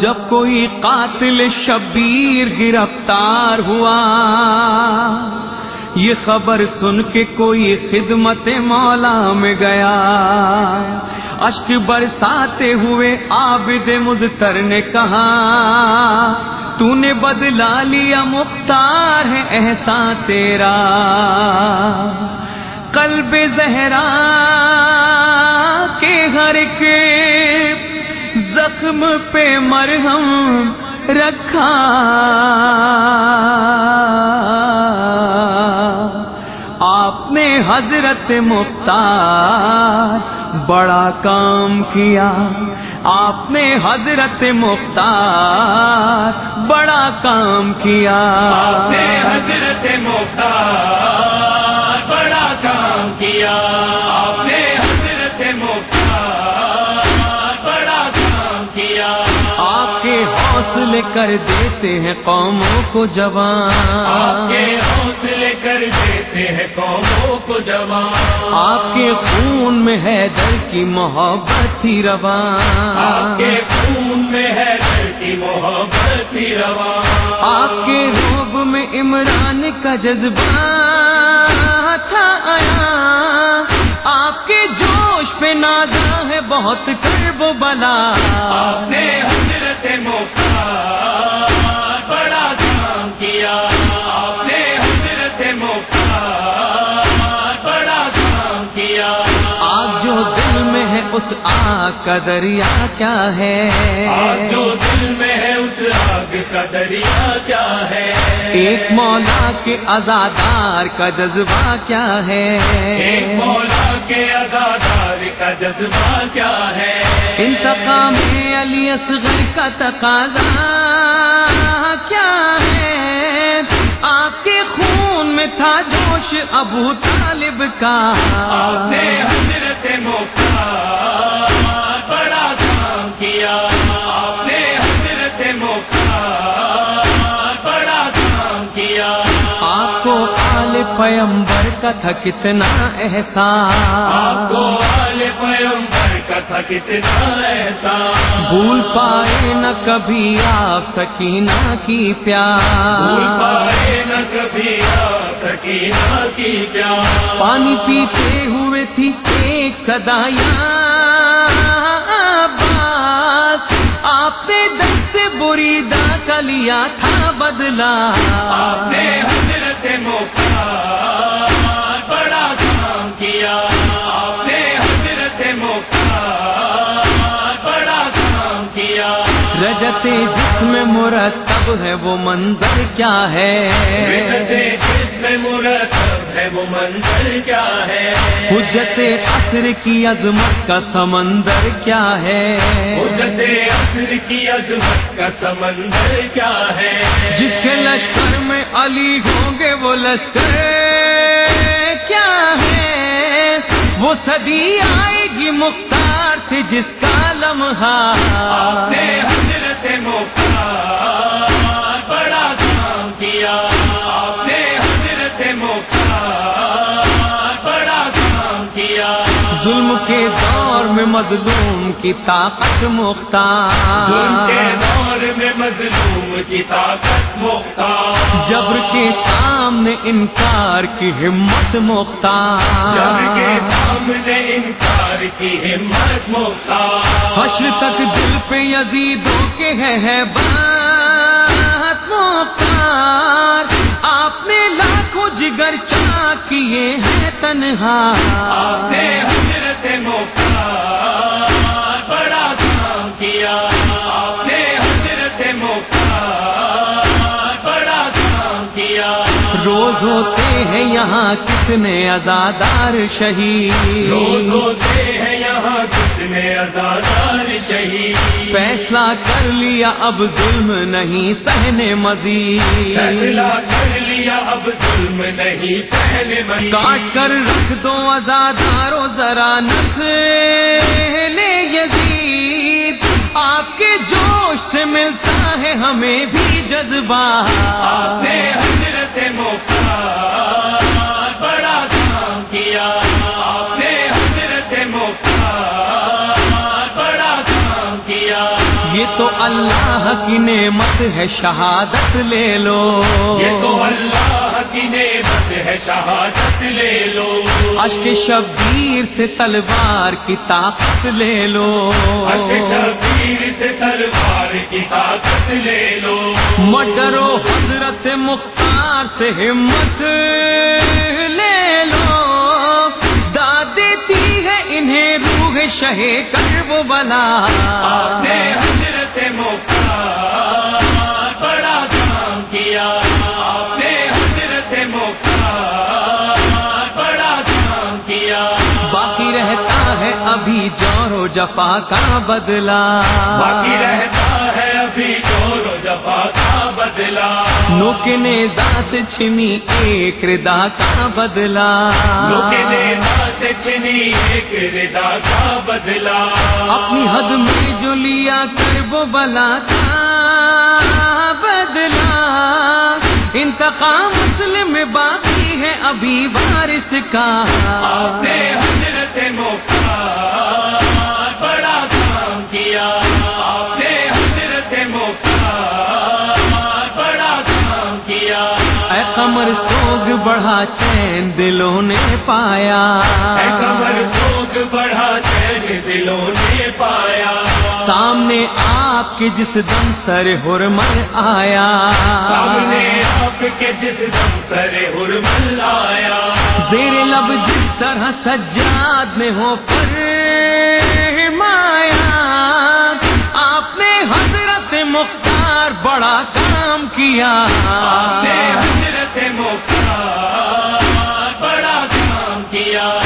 جب کوئی قاتل شبیر گرفتار ہوا، یہ خبر سن کے کوئی خدمت مولا میں گیا۔ اشک برساتے ہوئے عابد مزتر نے کہا، تو نے بدلا لیا مختار ہے احسان تیرا۔ قلب زہرا کے ہر کے زخم پہ مرہم رکھا۔ آپ نے حضرت مختار بڑا کام کیا۔ آپ نے حضرت مختار بڑا کام کیا۔ آپ نے حضرت مختار کر دیتے ہیں قوموں کو آپ جوان کے حوصلے کر دیتے ہیں قوموں کو جوان۔ آپ کے خون میں ہے دل کی محبت ہی آپ روان کے خون میں ہے دل کی محبت ہی رواں آپ کے روب میں عمران کا جذبہ تھا آیا آپ کے جوش پہ نازا ہے بہت کرب بلا۔ آپ نے حضرت مختار اس آگ کا دریا کیا ہے؟ جو دل میں ہے اس آگ کا دریا کیا ہے؟ ایک مولا کے ازادار کا جذبہ کیا ہے؟ ایک مولا کے ادادار کا جذبہ کیا ہے؟ انتقام علی اصغر کا تقاضا کیا ہے؟ آپ کے خون میں تھا جوش ابو طالب کا۔ آپ نے حضرت مختار پیمبر کا تھا کتنا پیمبر کا تھا کتنا احسان۔ بھول پائے نہ کبھی آپ سکینہ کی پیار۔ پائے نہ کبھی آپ سکینہ کی پیار۔ پانی پیتے ہوئے تھی ایک عباس آپ نے دل سے بری دا کا لیا تھا بدلا آپ نے حضرت مختار رجت جس میں مرتب ہے وہ منظر کیا ہے؟ جس میں مرتب ہے وہ منظر کیا ہے؟ حجت عصر کی عظمت کا سمندر کیا حجت ہے عصر کی عظمت کا سمندر کیا ہے؟ جس کے لشکر میں علی ہوں گے وہ لشکر کیا ہے؟ وہ صدی آئے گی مختار سے جس کا لمحہ۔ مظلوم کی طاقت مختار۔ دور میں مظلوم کی طاقت مختار۔ جبر کے سامنے انکار کی ہمت کے مختار سامنے انکار کی ہمت مختار۔ حشر تک دل پہ یزیدوں کے ہے بات مختار۔ آپ نے لاکھوں جگر چا کیے ہیں تنہا۔ آپ نے حضرت مختار یہاں کتنے ازادار روز شہید؟ ہوتے ہیں یہاں کتنے ازادار شہید؟ فیصلہ کر لیا اب ظلم نہیں سہنے مزید۔ فیصلہ کر لیا اب ظلم نہیں سہنے مزید۔ کاٹ کر رکھ دو ازادارو ذرا نسل یزید۔ آپ کے جوش سے ملتا ہے ہمیں بھی جذبہ۔ آپ نے حضرت مختار تو اللہ کی نعمت ہے شہادت لے لو۔ یہ تو اللہ کی نعمت ہے شہادت لے لو۔ اشک شبیر سے تلوار کی طاقت لے لو۔ اشک شبیر سے تلوار کی طاقت لے لو۔ مٹرو حضرت مختار سے ہمت لے لو۔ داد دیتی ہے انہیں روح شہ کر وہ بلا۔ و جفا کا بدلا باقی رہتا ہے ابھی چور و جفا کا بدلا نوک نے ذات چھنی ایک ردا کا بدلا لوگ نے بات چھنی ایک ردا کا بدلا اپنی حد میں جو لیا کر وہ بلا کا بدلا انتقام مسلم میں باقی ہے ابھی وارث کا۔ آپ نے حضرت مختار بڑھا چین دلوں نے پایا۔ کمر سوگ بڑھا چین دلوں نے پایا۔ سامنے آپ کے جس دم سر حرمل آیا۔ سامنے آپ کے جس دم سر حرمل آیا۔ زیر لب جس طرح سجاد میں ہو پر مایا آپ نے حضرت مختار بڑا کام کیا۔ سے موقع بڑا کام کیا۔